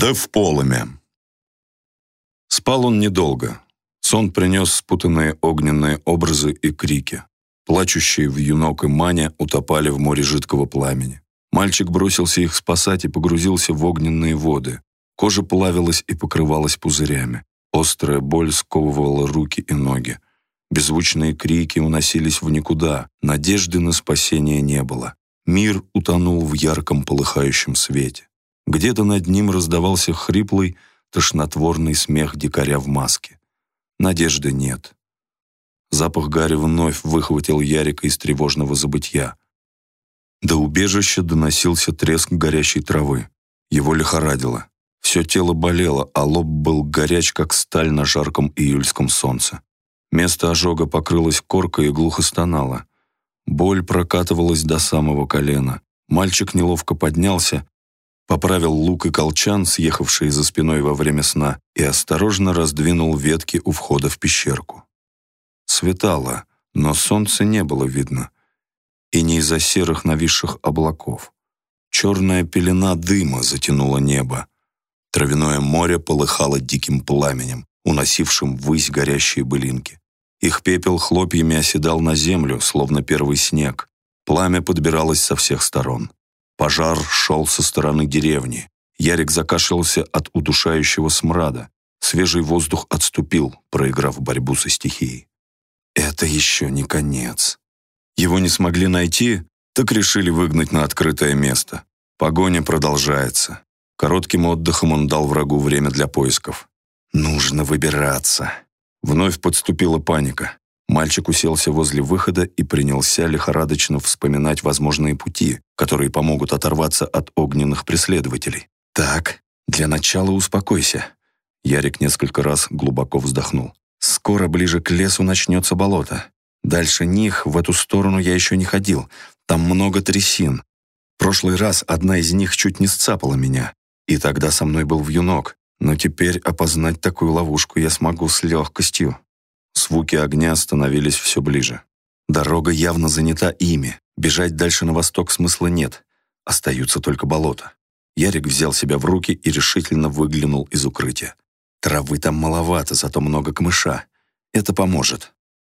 Да в полыми. Спал он недолго. Сон принес спутанные огненные образы и крики. Плачущие в юнок и маня утопали в море жидкого пламени. Мальчик бросился их спасать и погрузился в огненные воды. Кожа плавилась и покрывалась пузырями. Острая боль сковывала руки и ноги. Беззвучные крики уносились в никуда. Надежды на спасение не было. Мир утонул в ярком полыхающем свете. Где-то над ним раздавался хриплый, тошнотворный смех дикаря в маске. Надежды нет. Запах Гарри вновь выхватил Ярика из тревожного забытья. До убежища доносился треск горящей травы. Его лихорадило. Все тело болело, а лоб был горяч, как сталь на жарком июльском солнце. Место ожога покрылось коркой и глухо стонало. Боль прокатывалась до самого колена. Мальчик неловко поднялся, поправил лук и колчан, съехавшие за спиной во время сна, и осторожно раздвинул ветки у входа в пещерку. Светало, но солнца не было видно, и не из-за серых нависших облаков. Черная пелена дыма затянула небо. Травяное море полыхало диким пламенем, уносившим ввысь горящие былинки. Их пепел хлопьями оседал на землю, словно первый снег. Пламя подбиралось со всех сторон. Пожар шел со стороны деревни. Ярик закашлялся от удушающего смрада. Свежий воздух отступил, проиграв борьбу со стихией. Это еще не конец. Его не смогли найти, так решили выгнать на открытое место. Погоня продолжается. Коротким отдыхом он дал врагу время для поисков. Нужно выбираться. Вновь подступила паника. Мальчик уселся возле выхода и принялся лихорадочно вспоминать возможные пути, которые помогут оторваться от огненных преследователей. «Так, для начала успокойся». Ярик несколько раз глубоко вздохнул. «Скоро ближе к лесу начнется болото. Дальше них, в эту сторону я еще не ходил. Там много трясин. Прошлый раз одна из них чуть не сцапала меня. И тогда со мной был вьюнок. Но теперь опознать такую ловушку я смогу с легкостью. Звуки огня становились все ближе. Дорога явно занята ими. Бежать дальше на восток смысла нет. Остаются только болота. Ярик взял себя в руки и решительно выглянул из укрытия. Травы там маловато, зато много камыша. Это поможет.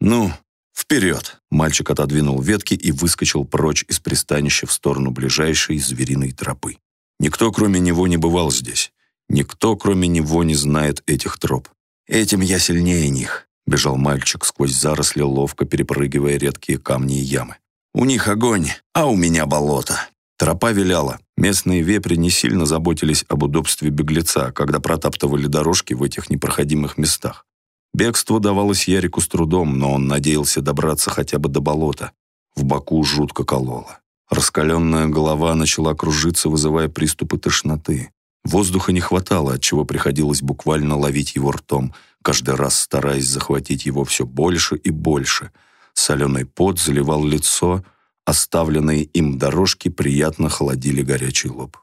Ну, вперед! Мальчик отодвинул ветки и выскочил прочь из пристанища в сторону ближайшей звериной тропы. Никто, кроме него, не бывал здесь. Никто, кроме него, не знает этих троп. Этим я сильнее них. Бежал мальчик сквозь заросли, ловко перепрыгивая редкие камни и ямы. «У них огонь, а у меня болото». Тропа виляла. Местные вепри не сильно заботились об удобстве беглеца, когда протаптывали дорожки в этих непроходимых местах. Бегство давалось Ярику с трудом, но он надеялся добраться хотя бы до болота. В боку жутко кололо. Раскаленная голова начала кружиться, вызывая приступы тошноты. Воздуха не хватало, отчего приходилось буквально ловить его ртом – каждый раз стараясь захватить его все больше и больше. Соленый пот заливал лицо, оставленные им дорожки приятно холодили горячий лоб.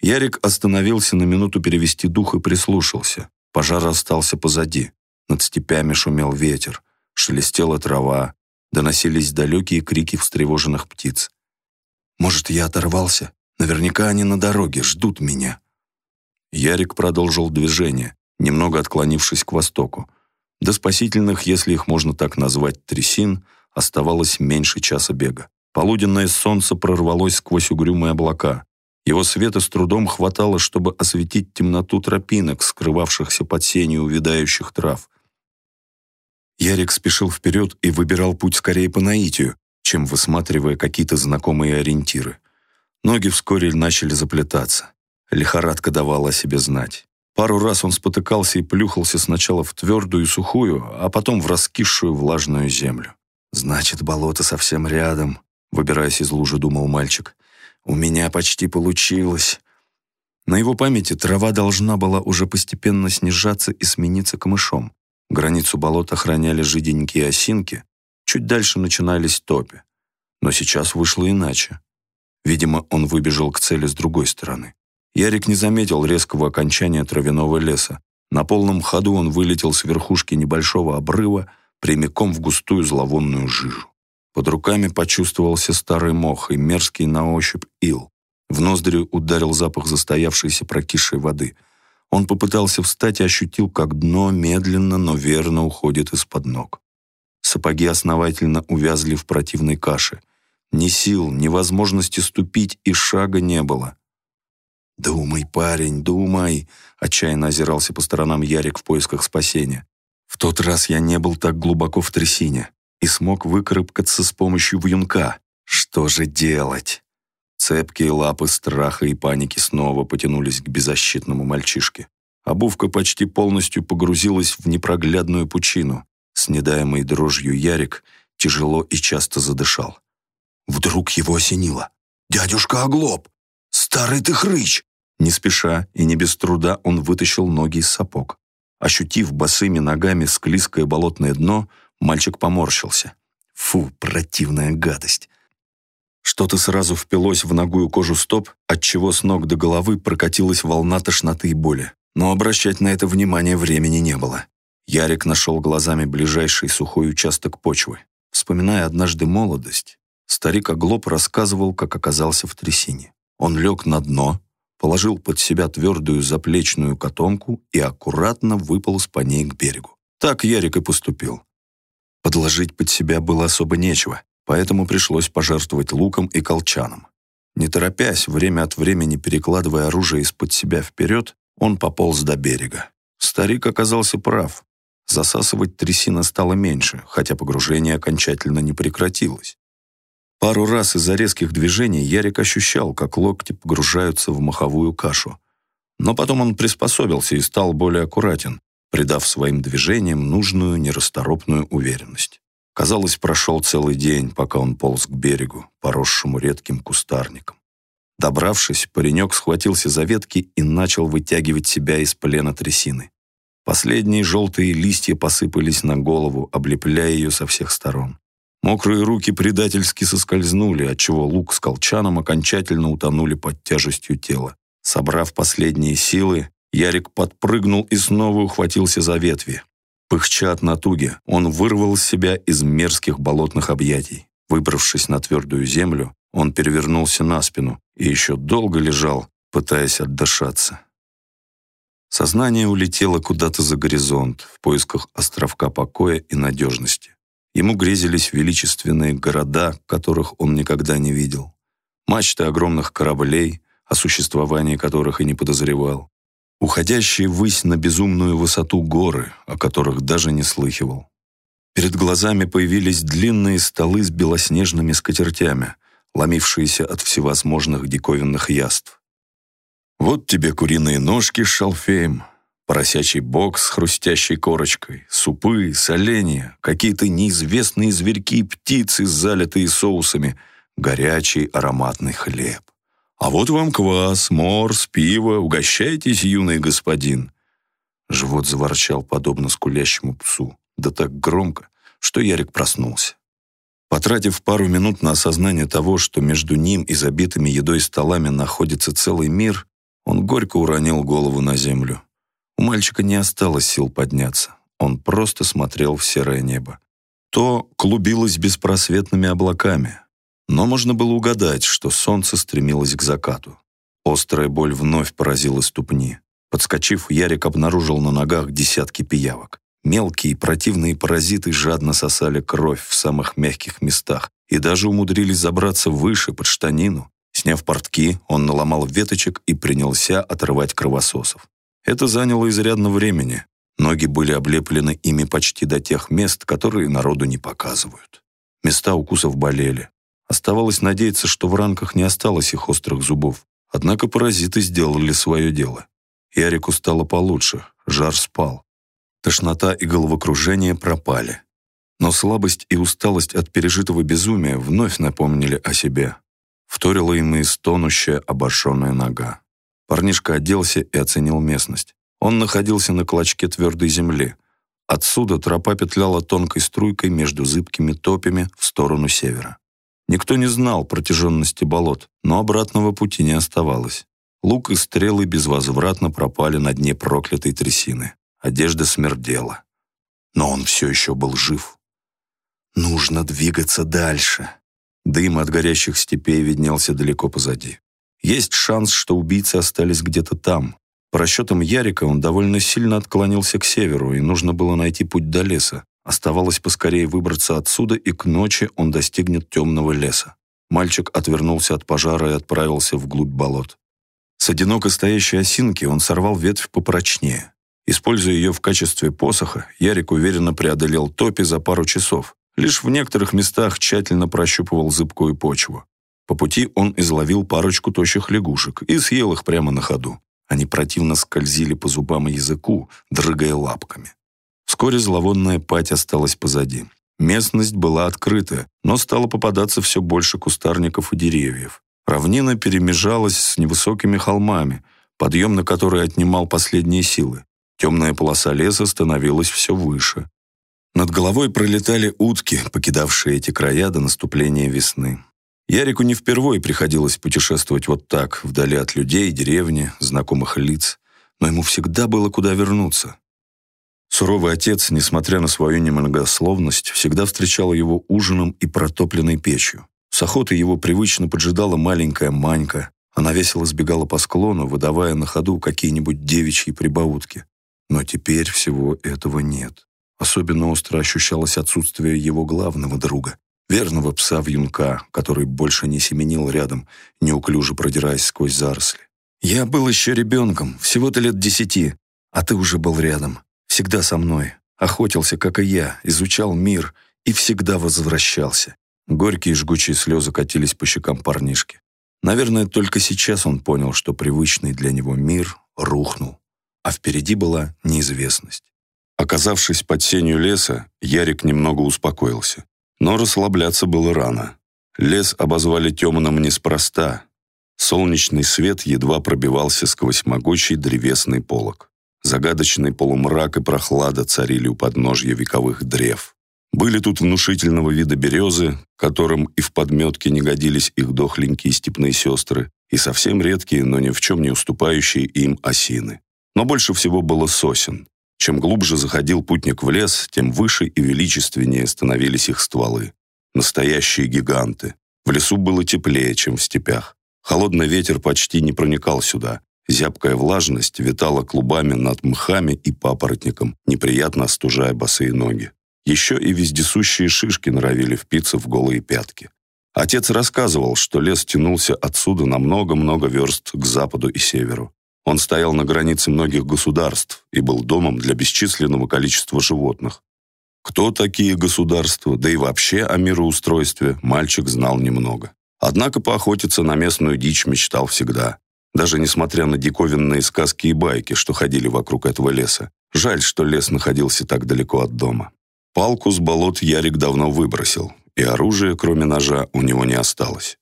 Ярик остановился на минуту перевести дух и прислушался. Пожар остался позади. Над степями шумел ветер, шелестела трава, доносились далекие крики встревоженных птиц. «Может, я оторвался? Наверняка они на дороге, ждут меня». Ярик продолжил движение немного отклонившись к востоку. До спасительных, если их можно так назвать, трясин, оставалось меньше часа бега. Полуденное солнце прорвалось сквозь угрюмые облака. Его света с трудом хватало, чтобы осветить темноту тропинок, скрывавшихся под сенью увядающих трав. Ярик спешил вперед и выбирал путь скорее по наитию, чем высматривая какие-то знакомые ориентиры. Ноги вскоре начали заплетаться. Лихорадка давала о себе знать. Пару раз он спотыкался и плюхался сначала в твердую и сухую, а потом в раскисшую влажную землю. «Значит, болото совсем рядом», — выбираясь из лужи, думал мальчик. «У меня почти получилось». На его памяти трава должна была уже постепенно снижаться и смениться камышом. Границу болота охраняли жиденькие осинки, чуть дальше начинались топи. Но сейчас вышло иначе. Видимо, он выбежал к цели с другой стороны. Ярик не заметил резкого окончания травяного леса. На полном ходу он вылетел с верхушки небольшого обрыва прямиком в густую зловонную жижу. Под руками почувствовался старый мох и мерзкий на ощупь ил. В ноздри ударил запах застоявшейся прокисшей воды. Он попытался встать и ощутил, как дно медленно, но верно уходит из-под ног. Сапоги основательно увязли в противной каше. Ни сил, ни возможности ступить и шага не было. «Думай, парень, думай!» — отчаянно озирался по сторонам Ярик в поисках спасения. «В тот раз я не был так глубоко в трясине и смог выкарабкаться с помощью вьюнка. Что же делать?» Цепкие лапы страха и паники снова потянулись к беззащитному мальчишке. Обувка почти полностью погрузилась в непроглядную пучину. С недаемой дрожью Ярик тяжело и часто задышал. Вдруг его осенило. «Дядюшка Оглоб! Старый ты хрыч!» Не спеша и не без труда он вытащил ноги из сапог. Ощутив босыми ногами склизкое болотное дно, мальчик поморщился. Фу, противная гадость. Что-то сразу впилось в ногую кожу стоп, отчего с ног до головы прокатилась волна тошноты и боли. Но обращать на это внимание времени не было. Ярик нашел глазами ближайший сухой участок почвы. Вспоминая однажды молодость, старик Оглоб рассказывал, как оказался в трясине. Он лег на дно, положил под себя твердую заплечную котомку и аккуратно выполз по ней к берегу. Так Ярик и поступил. Подложить под себя было особо нечего, поэтому пришлось пожертвовать луком и колчаном. Не торопясь, время от времени перекладывая оружие из-под себя вперед, он пополз до берега. Старик оказался прав. Засасывать трясина стало меньше, хотя погружение окончательно не прекратилось. Пару раз из-за резких движений Ярик ощущал, как локти погружаются в маховую кашу. Но потом он приспособился и стал более аккуратен, придав своим движениям нужную нерасторопную уверенность. Казалось, прошел целый день, пока он полз к берегу, поросшему редким кустарником. Добравшись, паренек схватился за ветки и начал вытягивать себя из плена трясины. Последние желтые листья посыпались на голову, облепляя ее со всех сторон. Мокрые руки предательски соскользнули, отчего лук с колчаном окончательно утонули под тяжестью тела. Собрав последние силы, Ярик подпрыгнул и снова ухватился за ветви. Пыхча от натуги, он вырвал себя из мерзких болотных объятий. Выбравшись на твердую землю, он перевернулся на спину и еще долго лежал, пытаясь отдышаться. Сознание улетело куда-то за горизонт в поисках островка покоя и надежности. Ему грезились величественные города, которых он никогда не видел. Мачты огромных кораблей, о существовании которых и не подозревал. Уходящие ввысь на безумную высоту горы, о которых даже не слыхивал. Перед глазами появились длинные столы с белоснежными скатертями, ломившиеся от всевозможных диковинных яств. Вот тебе куриные ножки с шалфеем, поросячий бок с хрустящей корочкой, супы, соленья, какие-то неизвестные зверьки, птицы, залитые соусами, горячий ароматный хлеб. А вот вам квас, морс, пиво, угощайтесь, юный господин. Живот заворчал подобно скулящему псу, да так громко, что Ярик проснулся. Потратив пару минут на осознание того, что между ним и забитыми едой столами находится целый мир, он горько уронил голову на землю. У мальчика не осталось сил подняться. Он просто смотрел в серое небо. То клубилось беспросветными облаками, но можно было угадать, что солнце стремилось к закату. Острая боль вновь поразила ступни. Подскочив, Ярик обнаружил на ногах десятки пиявок. Мелкие противные паразиты жадно сосали кровь в самых мягких местах и даже умудрились забраться выше, под штанину. Сняв портки, он наломал веточек и принялся отрывать кровососов. Это заняло изрядно времени. Ноги были облеплены ими почти до тех мест, которые народу не показывают. Места укусов болели. Оставалось надеяться, что в ранках не осталось их острых зубов. Однако паразиты сделали свое дело. Ярику стало получше, жар спал. Тошнота и головокружение пропали. Но слабость и усталость от пережитого безумия вновь напомнили о себе. Вторила им и стонущая обошенная нога. Парнишка оделся и оценил местность. Он находился на клочке твердой земли. Отсюда тропа петляла тонкой струйкой между зыбкими топями в сторону севера. Никто не знал протяженности болот, но обратного пути не оставалось. Лук и стрелы безвозвратно пропали на дне проклятой трясины. Одежда смердела. Но он все еще был жив. Нужно двигаться дальше. Дым от горящих степей виднелся далеко позади. Есть шанс, что убийцы остались где-то там. По расчетам Ярика, он довольно сильно отклонился к северу, и нужно было найти путь до леса. Оставалось поскорее выбраться отсюда, и к ночи он достигнет темного леса. Мальчик отвернулся от пожара и отправился вглубь болот. С одиноко стоящей осинки он сорвал ветвь попрочнее. Используя ее в качестве посоха, Ярик уверенно преодолел топи за пару часов. Лишь в некоторых местах тщательно прощупывал зыбкую почву. По пути он изловил парочку тощих лягушек и съел их прямо на ходу. Они противно скользили по зубам и языку, дрыгая лапками. Вскоре зловонная пать осталась позади. Местность была открытая, но стало попадаться все больше кустарников и деревьев. Равнина перемежалась с невысокими холмами, подъем на который отнимал последние силы. Темная полоса леса становилась все выше. Над головой пролетали утки, покидавшие эти края до наступления весны. Ярику не впервые приходилось путешествовать вот так, вдали от людей, деревни, знакомых лиц, но ему всегда было куда вернуться. Суровый отец, несмотря на свою немногословность, всегда встречал его ужином и протопленной печью. С охоты его привычно поджидала маленькая Манька. Она весело сбегала по склону, выдавая на ходу какие-нибудь девичьи прибаутки. Но теперь всего этого нет. Особенно остро ощущалось отсутствие его главного друга, верного пса-вьюнка, который больше не семенил рядом, неуклюже продираясь сквозь заросли. «Я был еще ребенком, всего-то лет десяти, а ты уже был рядом, всегда со мной, охотился, как и я, изучал мир и всегда возвращался». Горькие жгучие слезы катились по щекам парнишки. Наверное, только сейчас он понял, что привычный для него мир рухнул а впереди была неизвестность. Оказавшись под сенью леса, Ярик немного успокоился. Но расслабляться было рано. Лес обозвали темным неспроста. Солнечный свет едва пробивался сквозь могучий древесный полог. Загадочный полумрак и прохлада царили у подножья вековых древ. Были тут внушительного вида березы, которым и в подметке не годились их дохленькие степные сестры, и совсем редкие, но ни в чем не уступающие им осины. Но больше всего было сосен. Чем глубже заходил путник в лес, тем выше и величественнее становились их стволы. Настоящие гиганты. В лесу было теплее, чем в степях. Холодный ветер почти не проникал сюда. Зябкая влажность витала клубами над мхами и папоротником, неприятно остужая босые ноги. Еще и вездесущие шишки норовили впиться в голые пятки. Отец рассказывал, что лес тянулся отсюда на много-много верст к западу и северу. Он стоял на границе многих государств и был домом для бесчисленного количества животных. Кто такие государства, да и вообще о мироустройстве, мальчик знал немного. Однако поохотиться на местную дичь мечтал всегда. Даже несмотря на диковинные сказки и байки, что ходили вокруг этого леса. Жаль, что лес находился так далеко от дома. Палку с болот Ярик давно выбросил, и оружия, кроме ножа, у него не осталось.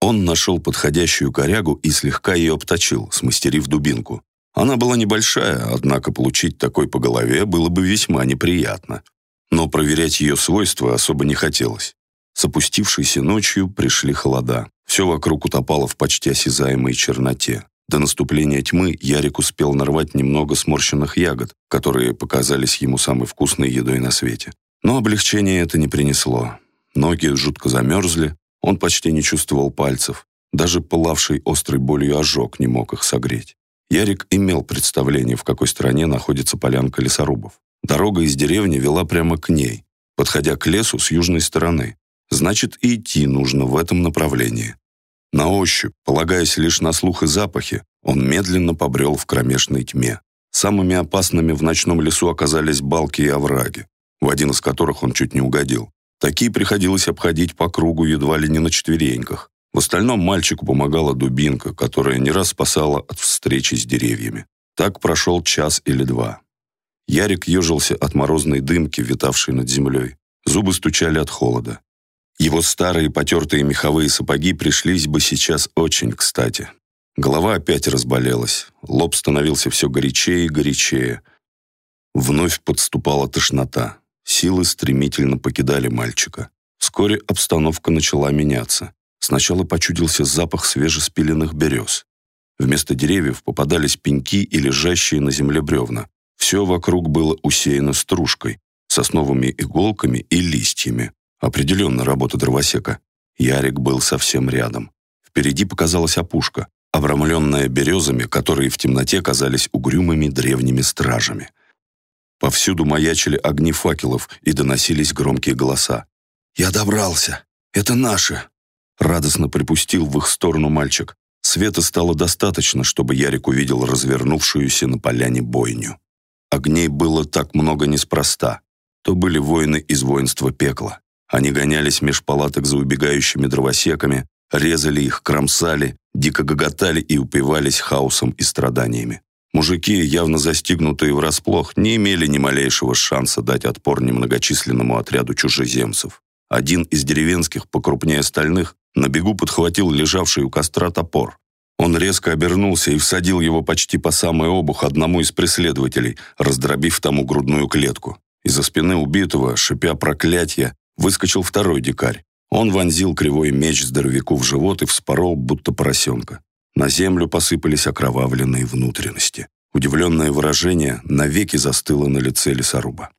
Он нашел подходящую корягу и слегка ее обточил, смастерив дубинку. Она была небольшая, однако получить такой по голове было бы весьма неприятно. Но проверять ее свойства особо не хотелось. С опустившейся ночью пришли холода. Все вокруг утопало в почти осязаемой черноте. До наступления тьмы Ярик успел нарвать немного сморщенных ягод, которые показались ему самой вкусной едой на свете. Но облегчения это не принесло. Ноги жутко замерзли, он почти не чувствовал пальцев. Даже пылавший острой болью ожог не мог их согреть. Ярик имел представление, в какой стороне находится полянка лесорубов. Дорога из деревни вела прямо к ней, подходя к лесу с южной стороны. Значит, и идти нужно в этом направлении. На ощупь, полагаясь лишь на слух и запахи, он медленно побрел в кромешной тьме. Самыми опасными в ночном лесу оказались балки и овраги, в один из которых он чуть не угодил. Такие приходилось обходить по кругу едва ли не на четвереньках. В остальном мальчику помогала дубинка, которая не раз спасала от встречи с деревьями. Так прошел час или два. Ярик ежился от морозной дымки, витавшей над землей. Зубы стучали от холода. Его старые потертые меховые сапоги пришлись бы сейчас очень кстати. Голова опять разболелась, лоб становился все горячее и горячее. Вновь подступала тошнота. Силы стремительно покидали мальчика. Вскоре обстановка начала меняться. Сначала почудился запах свежеспиленных берез. Вместо деревьев попадались пеньки и лежащие на земле бревна. Все вокруг было усеяно стружкой, сосновыми иголками и листьями. Определенно работа дровосека. Ярик был совсем рядом. Впереди показалась опушка. обрамленная березами, которые в темноте казались угрюмыми древними стражами. Повсюду маячили огни факелов и доносились громкие голоса. «Я добрался! Это наши!» Радостно припустил в их сторону мальчик. Света стало достаточно, чтобы Ярик увидел развернувшуюся на поляне бойню. Огней было так много неспроста. То были воины из воинства пекла. Они гонялись меж палаток за убегающими дровосеками, резали их, кромсали, дико гоготали и упивались хаосом и страданиями. Мужики, явно застигнутые врасплох, не имели ни малейшего шанса дать отпор немногочисленному отряду чужеземцев. Один из деревенских, покрупнее остальных, на бегу подхватил лежавший у костра топор. Он резко обернулся и всадил его почти по самый обух одному из преследователей, раздробив тому грудную клетку. Из-за спины убитого, шипя проклятия, выскочил второй дикарь. Он вонзил кривой меч здоровяку в живот и вспорол, будто поросенка. На землю посыпались окровавленные внутренности. Удивленное выражение навеки застыло на лице лесоруба.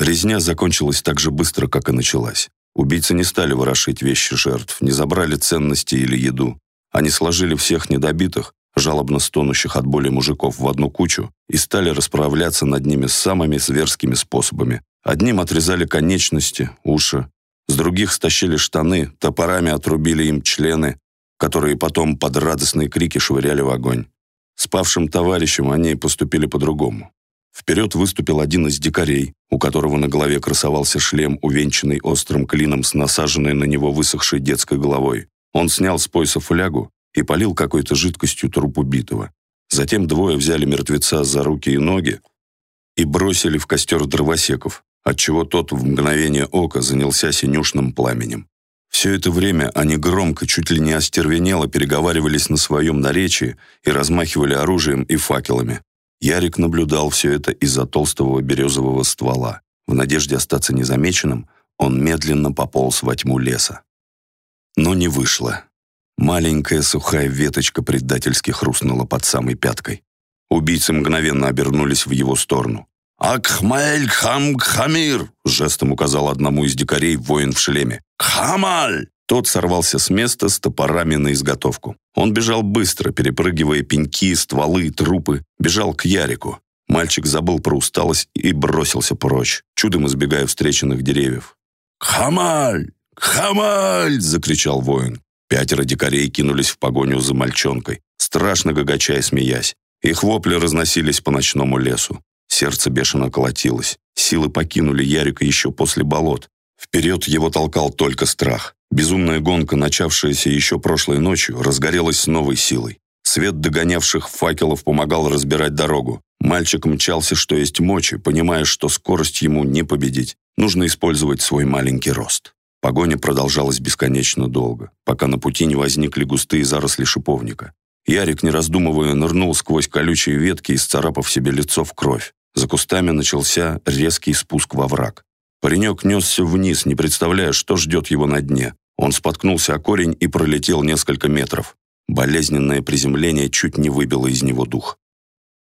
Резня закончилась так же быстро, как и началась. Убийцы не стали ворошить вещи жертв, не забрали ценности или еду. Они сложили всех недобитых, жалобно стонущих от боли мужиков в одну кучу и стали расправляться над ними самыми зверскими способами. Одним отрезали конечности, уши, с других стащили штаны, топорами отрубили им члены, которые потом под радостные крики швыряли в огонь. Спавшим товарищам они поступили по-другому. Вперед выступил один из дикарей, у которого на голове красовался шлем, увенчанный острым клином с насаженной на него высохшей детской головой. Он снял с пояса флягу и полил какой-то жидкостью труп убитого. Затем двое взяли мертвеца за руки и ноги и бросили в костер дровосеков, отчего тот в мгновение ока занялся синюшным пламенем. Все это время они громко, чуть ли не остервенело переговаривались на своем наречии и размахивали оружием и факелами. Ярик наблюдал все это из-за толстого березового ствола. В надежде остаться незамеченным, он медленно пополз во тьму леса. Но не вышло. Маленькая сухая веточка предательски хрустнула под самой пяткой. Убийцы мгновенно обернулись в его сторону. «Акхмаэль Хам Хамир!» жестом указал одному из дикарей воин в шлеме. «Хамаль!» Тот сорвался с места с топорами на изготовку. Он бежал быстро, перепрыгивая пеньки, стволы, трупы. Бежал к Ярику. Мальчик забыл про усталость и бросился прочь, чудом избегая встреченных деревьев. «Хамаль! Хамаль!» — закричал воин. Пятеро дикарей кинулись в погоню за мальчонкой, страшно гагача и смеясь. Их вопли разносились по ночному лесу. Сердце бешено колотилось. Силы покинули Ярика еще после болот. Вперед его толкал только страх. Безумная гонка, начавшаяся еще прошлой ночью, разгорелась с новой силой. Свет догонявших факелов помогал разбирать дорогу. Мальчик мчался, что есть мочи, понимая, что скорость ему не победить. Нужно использовать свой маленький рост. Погоня продолжалась бесконечно долго, пока на пути не возникли густые заросли шиповника. Ярик, не раздумывая, нырнул сквозь колючие ветки, исцарапав себе лицо в кровь. За кустами начался резкий спуск во враг. Паренек несся вниз, не представляя, что ждет его на дне. Он споткнулся о корень и пролетел несколько метров. Болезненное приземление чуть не выбило из него дух.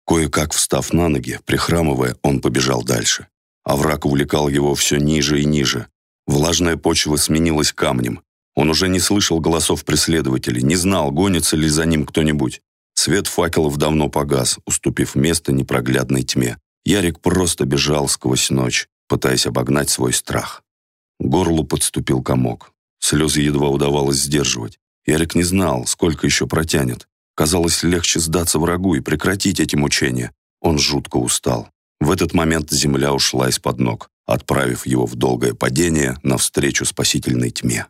Кое-как встав на ноги, прихрамывая, он побежал дальше. А враг увлекал его все ниже и ниже. Влажная почва сменилась камнем. Он уже не слышал голосов преследователей, не знал, гонится ли за ним кто-нибудь. Свет факелов давно погас, уступив место непроглядной тьме. Ярик просто бежал сквозь ночь, пытаясь обогнать свой страх. горлу подступил комок. Слезы едва удавалось сдерживать. Ярик не знал, сколько еще протянет. Казалось, легче сдаться врагу и прекратить эти мучения. Он жутко устал. В этот момент земля ушла из-под ног, отправив его в долгое падение навстречу спасительной тьме.